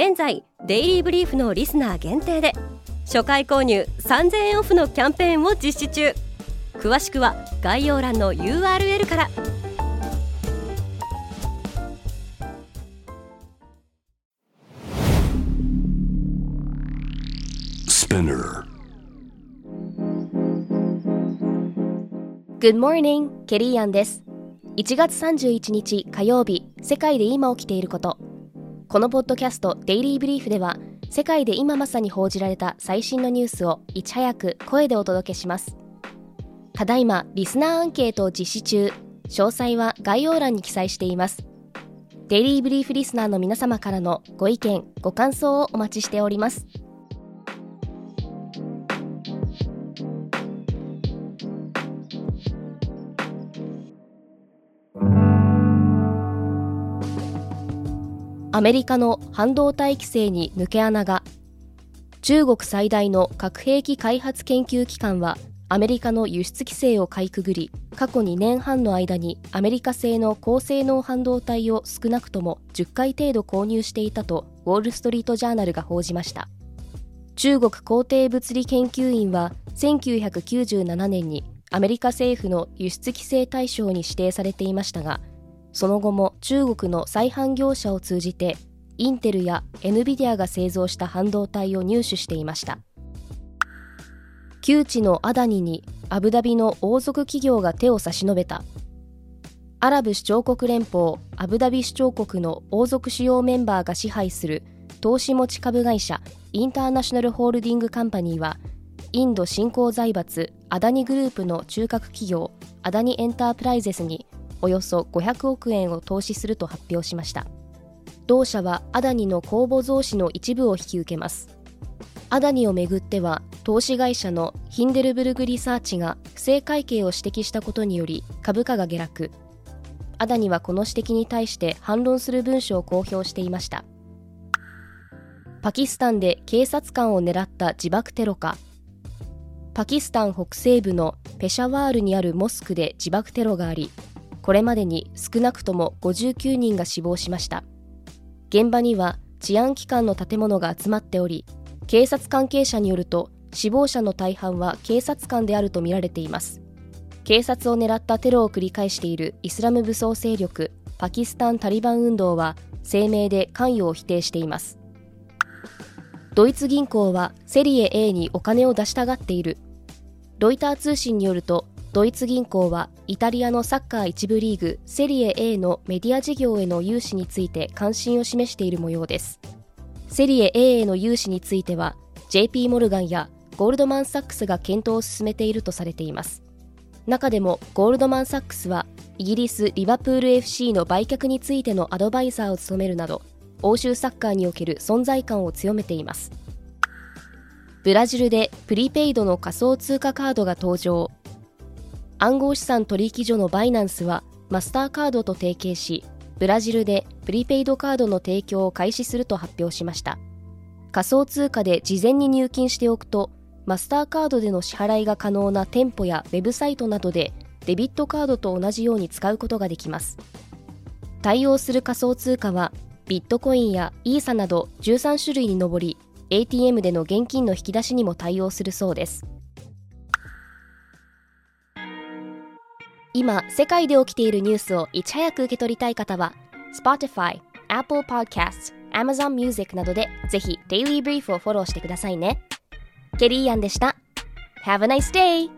現在デイリーブリーフのリスナー限定で初回購入3000円オフのキャンペーンを実施中。詳しくは概要欄の URL から。Good morning, ケリーアンです。1月31日火曜日世界で今起きていることこのポッドキャストデイリーブリーフでは世界で今まさに報じられた最新のニュースをいち早く声でお届けします。ただいまリスナーアンケートを実施中詳細は概要欄に記載しています。デイリーブリーフリスナーの皆様からのご意見ご感想をお待ちしております。アメリカの半導体規制に抜け穴が。中国最大の核兵器開発研究機関はアメリカの輸出規制をかいくぐり過去2年半の間にアメリカ製の高性能半導体を少なくとも10回程度購入していたとウォール・ストリート・ジャーナルが報じました。中国工程物理研究院は1997年にアメリカ政府の輸出規制対象に指定されていましたがその後も中国の再販業者を通じてインテルや NVIDIA が製造した半導体を入手していました。窮地のアダニにアブダビの王族企業が手を差し伸べた。アラブ首長国連邦アブダビ首長国の王族主要メンバーが支配する投資持ち株会社インターナショナルホールディングカンパニーはインド新興財閥アダニグループの中核企業アダニエンタープライゼスにおよそ500億円を投資すると発表しました。同社はアダニの公募増資の一部を引き受けます。アダニをめぐっては投資会社のヒンデルブルグリサーチが不正会計を指摘したことにより株価が下落。アダニはこの指摘に対して反論する文書を公表していました。パキスタンで警察官を狙った自爆テロか。パキスタン北西部のペシャワールにあるモスクで自爆テロがありこれまでに少なくとも59人が死亡しました。現場には治安機関の建物が集まっており警察関係者によると死亡者の大半は警察官であるとみられています。警察を狙ったテロを繰り返しているイスラム武装勢力パキスタン・タリバン運動は声明で関与を否定しています。ドイツ銀行はセリエ A にお金を出したがっている。ロイター通信によるとドイツ銀行はイタリアのサッカー1部リーグセリエ A のメディア事業への融資について関心を示している模様です。セリエ A への融資については JP モルガンやゴールドマン・サックスが検討を進めているとされています。中でもゴールドマン・サックスはイギリス・リバプール FC の売却についてのアドバイザーを務めるなど欧州サッカーにおける存在感を強めています。ブラジルでプリペイドの仮想通貨カードが登場。暗号資産取引所のバイナンスはマスターカードと提携しブラジルでプリペイドカードの提供を開始すると発表しました。仮想通貨で事前に入金しておくとマスターカードでの支払いが可能な店舗やウェブサイトなどでデビットカードと同じように使うことができます。対応する仮想通貨はビットコインやイーサなど13種類に上り ATM での現金の引き出しにも対応するそうです。今世界で起きているニュースをいち早く受け取りたい方は Spotify、Apple Podcasts、Amazon Music などでぜひ Daily Brief をフォローしてくださいねケリーアンでした Have a nice day!